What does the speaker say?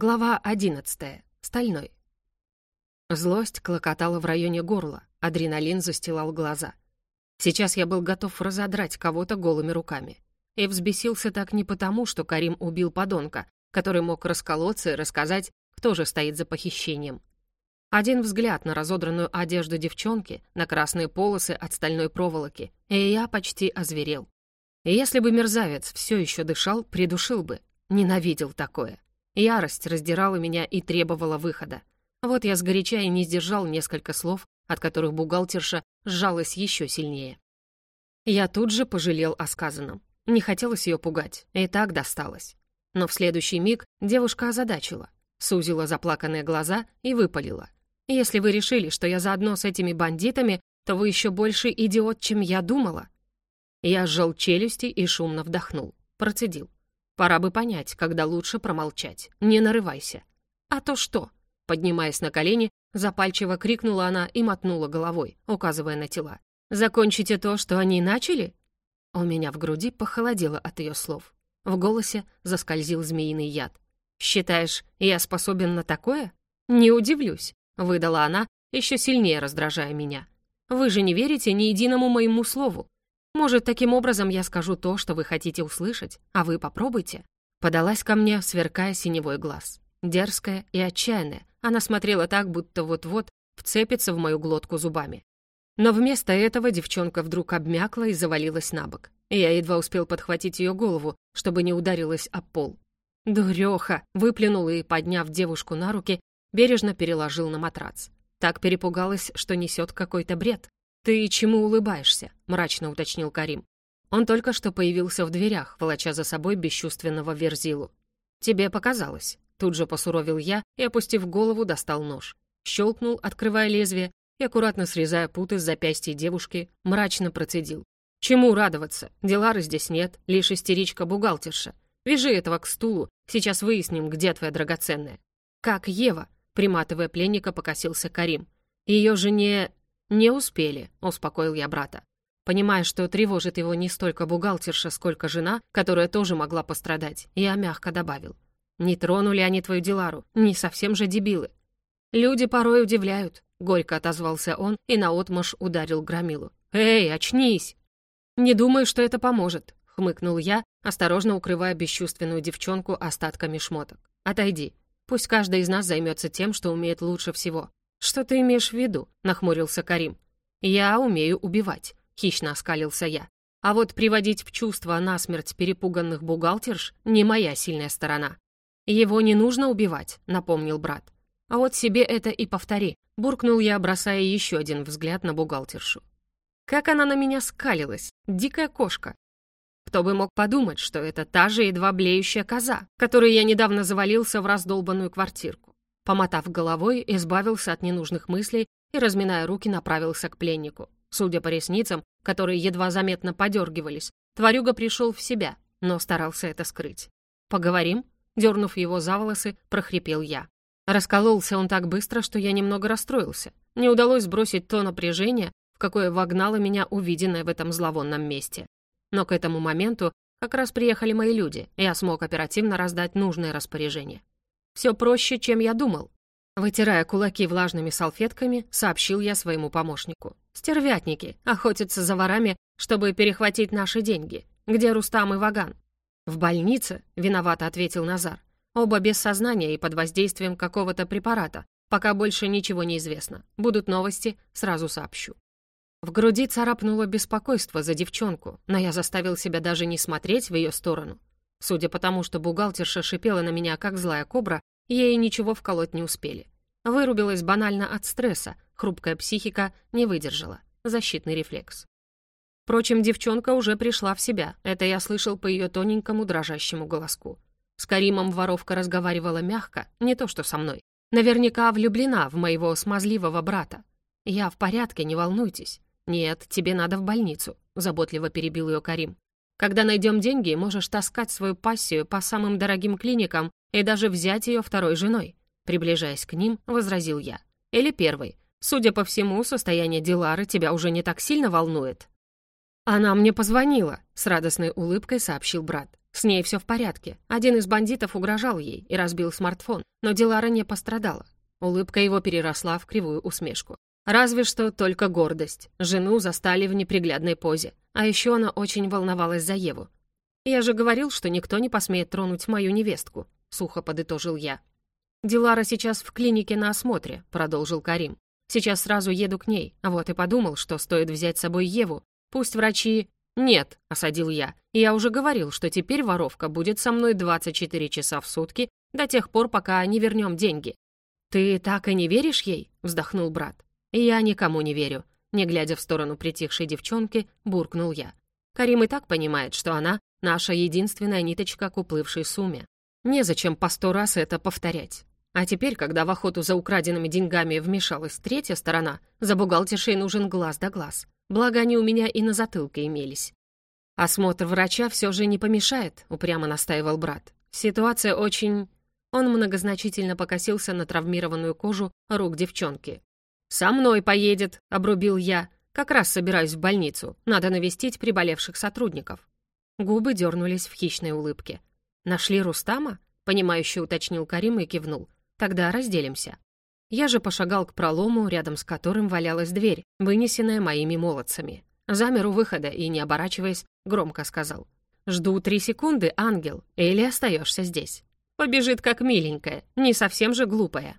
Глава одиннадцатая. Стальной. Злость клокотала в районе горла, адреналин застилал глаза. Сейчас я был готов разодрать кого-то голыми руками. И взбесился так не потому, что Карим убил подонка, который мог расколоться и рассказать, кто же стоит за похищением. Один взгляд на разодранную одежду девчонки, на красные полосы от стальной проволоки, и я почти озверел. И если бы мерзавец все еще дышал, придушил бы. Ненавидел такое. Ярость раздирала меня и требовала выхода. Вот я сгоряча и не сдержал несколько слов, от которых бухгалтерша сжалась еще сильнее. Я тут же пожалел о сказанном. Не хотелось ее пугать, и так досталось. Но в следующий миг девушка озадачила, сузила заплаканные глаза и выпалила. «Если вы решили, что я заодно с этими бандитами, то вы еще больше идиот, чем я думала». Я сжал челюсти и шумно вдохнул. Процедил. Пора бы понять, когда лучше промолчать. Не нарывайся. А то что? Поднимаясь на колени, запальчиво крикнула она и мотнула головой, указывая на тела. «Закончите то, что они начали?» У меня в груди похолодело от ее слов. В голосе заскользил змеиный яд. «Считаешь, я способен на такое?» «Не удивлюсь», — выдала она, еще сильнее раздражая меня. «Вы же не верите ни единому моему слову. Может, таким образом я скажу то, что вы хотите услышать, а вы попробуйте». Подалась ко мне, сверкая синевой глаз. Дерзкая и отчаянная, она смотрела так, будто вот-вот вцепится в мою глотку зубами. Но вместо этого девчонка вдруг обмякла и завалилась на бок. Я едва успел подхватить ее голову, чтобы не ударилась об пол. «Дуреха!» — выплюнул и, подняв девушку на руки, бережно переложил на матрац. Так перепугалась, что несет какой-то бред. «Ты чему улыбаешься?» — мрачно уточнил Карим. Он только что появился в дверях, волоча за собой бесчувственного Верзилу. «Тебе показалось». Тут же посуровил я и, опустив голову, достал нож. Щелкнул, открывая лезвие, и, аккуратно срезая путы с запястья девушки, мрачно процедил. «Чему радоваться? Делары здесь нет, лишь истеричка-бухгалтерша. Вяжи этого к стулу, сейчас выясним, где твоя драгоценная». «Как Ева?» — приматывая пленника, покосился Карим. «Ее жене «Не успели», — успокоил я брата. Понимая, что тревожит его не столько бухгалтерша, сколько жена, которая тоже могла пострадать, я мягко добавил. «Не тронули они твою Дилару, не совсем же дебилы». «Люди порой удивляют», — горько отозвался он и наотмашь ударил Громилу. «Эй, очнись!» «Не думаю, что это поможет», — хмыкнул я, осторожно укрывая бесчувственную девчонку остатками шмоток. «Отойди. Пусть каждый из нас займется тем, что умеет лучше всего. «Что ты имеешь в виду?» — нахмурился Карим. «Я умею убивать», — хищно оскалился я. «А вот приводить в чувство насмерть перепуганных бухгалтерш — не моя сильная сторона». «Его не нужно убивать», — напомнил брат. «А вот себе это и повтори», — буркнул я, бросая еще один взгляд на бухгалтершу. Как она на меня скалилась, дикая кошка. Кто бы мог подумать, что это та же едва блеющая коза, которой я недавно завалился в раздолбанную квартирку. Помотав головой, избавился от ненужных мыслей и, разминая руки, направился к пленнику. Судя по ресницам, которые едва заметно подергивались, тварюга пришел в себя, но старался это скрыть. «Поговорим?» Дернув его за волосы, прохрипел я. Раскололся он так быстро, что я немного расстроился. Не удалось сбросить то напряжение, в какое вогнало меня увиденное в этом зловонном месте. Но к этому моменту как раз приехали мои люди, и я смог оперативно раздать нужные распоряжения. Все проще, чем я думал. Вытирая кулаки влажными салфетками, сообщил я своему помощнику. «Стервятники охотятся за ворами, чтобы перехватить наши деньги. Где Рустам и Ваган?» «В больнице», — виновато ответил Назар. «Оба без сознания и под воздействием какого-то препарата. Пока больше ничего не известно. Будут новости, сразу сообщу». В груди царапнуло беспокойство за девчонку, но я заставил себя даже не смотреть в ее сторону. Судя по тому, что бухгалтерша шипела на меня, как злая кобра, ей ничего вколоть не успели. Вырубилась банально от стресса, хрупкая психика не выдержала. Защитный рефлекс. Впрочем, девчонка уже пришла в себя, это я слышал по ее тоненькому дрожащему голоску. С Каримом воровка разговаривала мягко, не то что со мной. Наверняка влюблена в моего смазливого брата. «Я в порядке, не волнуйтесь». «Нет, тебе надо в больницу», — заботливо перебил ее Карим. Когда найдем деньги, можешь таскать свою пассию по самым дорогим клиникам и даже взять ее второй женой. Приближаясь к ним, возразил я. Или первой. Судя по всему, состояние Дилары тебя уже не так сильно волнует. Она мне позвонила, с радостной улыбкой сообщил брат. С ней все в порядке. Один из бандитов угрожал ей и разбил смартфон, но Дилара не пострадала. Улыбка его переросла в кривую усмешку. Разве что только гордость. Жену застали в неприглядной позе. А еще она очень волновалась за Еву. «Я же говорил, что никто не посмеет тронуть мою невестку», — сухо подытожил я. «Дилара сейчас в клинике на осмотре», — продолжил Карим. «Сейчас сразу еду к ней, а вот и подумал, что стоит взять с собой Еву. Пусть врачи...» «Нет», — осадил я. «Я уже говорил, что теперь воровка будет со мной 24 часа в сутки до тех пор, пока не вернем деньги». «Ты так и не веришь ей?» — вздохнул брат. «Я никому не верю», — не глядя в сторону притихшей девчонки, буркнул я. Карим и так понимает, что она — наша единственная ниточка к уплывшей сумме. Незачем по сто раз это повторять. А теперь, когда в охоту за украденными деньгами вмешалась третья сторона, за бухгалтершей нужен глаз да глаз. Благо, они у меня и на затылке имелись. «Осмотр врача все же не помешает», — упрямо настаивал брат. «Ситуация очень...» Он многозначительно покосился на травмированную кожу рук девчонки. «Со мной поедет», — обрубил я. «Как раз собираюсь в больницу. Надо навестить приболевших сотрудников». Губы дернулись в хищной улыбке. «Нашли Рустама?» — понимающе уточнил Карим и кивнул. «Тогда разделимся». Я же пошагал к пролому, рядом с которым валялась дверь, вынесенная моими молодцами. Замер у выхода и, не оборачиваясь, громко сказал. «Жду три секунды, ангел, или остаешься здесь». Побежит как миленькая, не совсем же глупая.